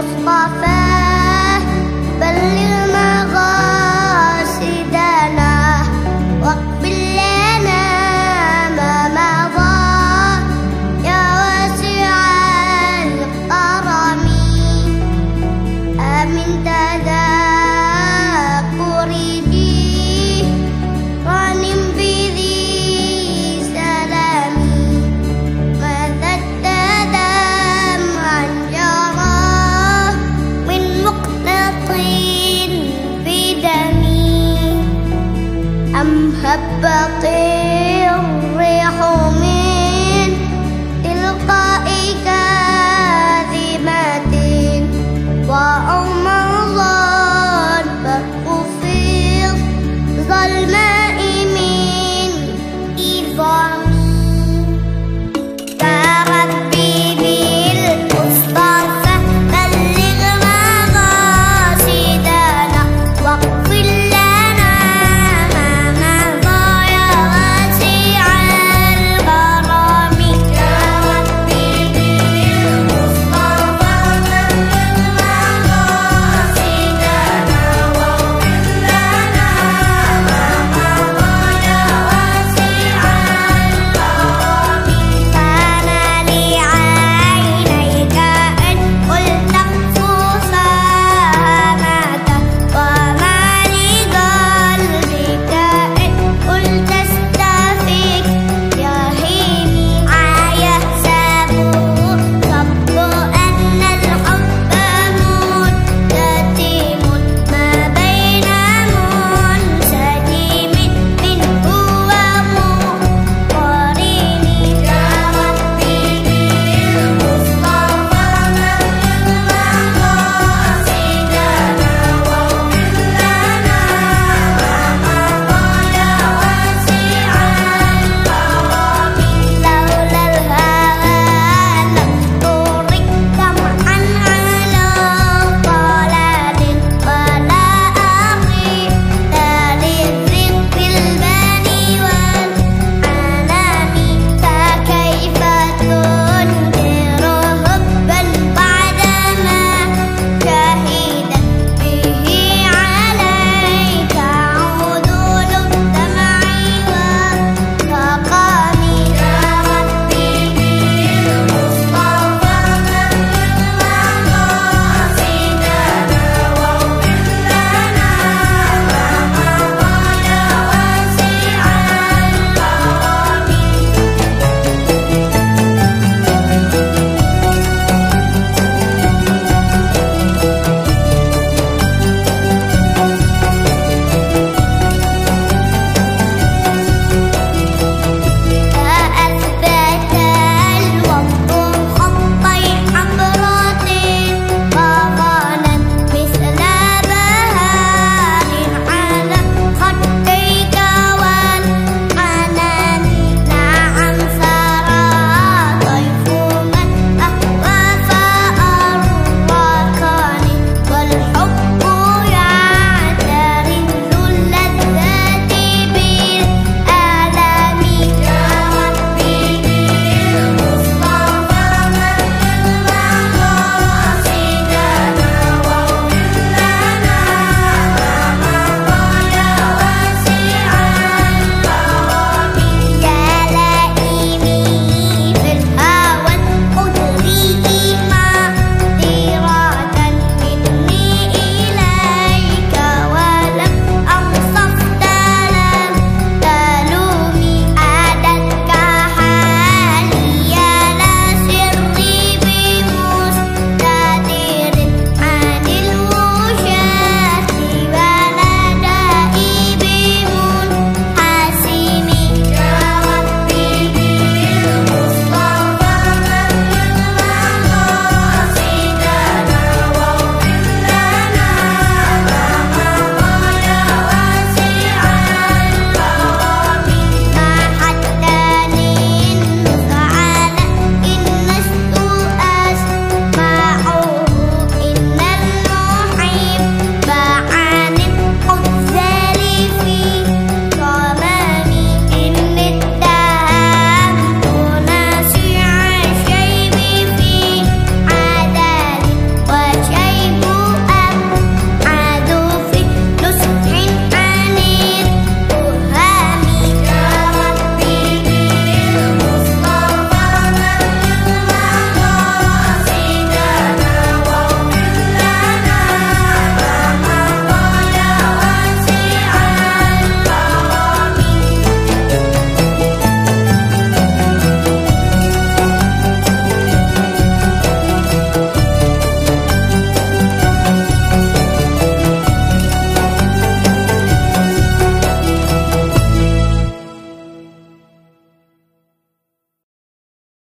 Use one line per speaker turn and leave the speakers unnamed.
Lost my faith, believe. هب